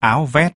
áo vest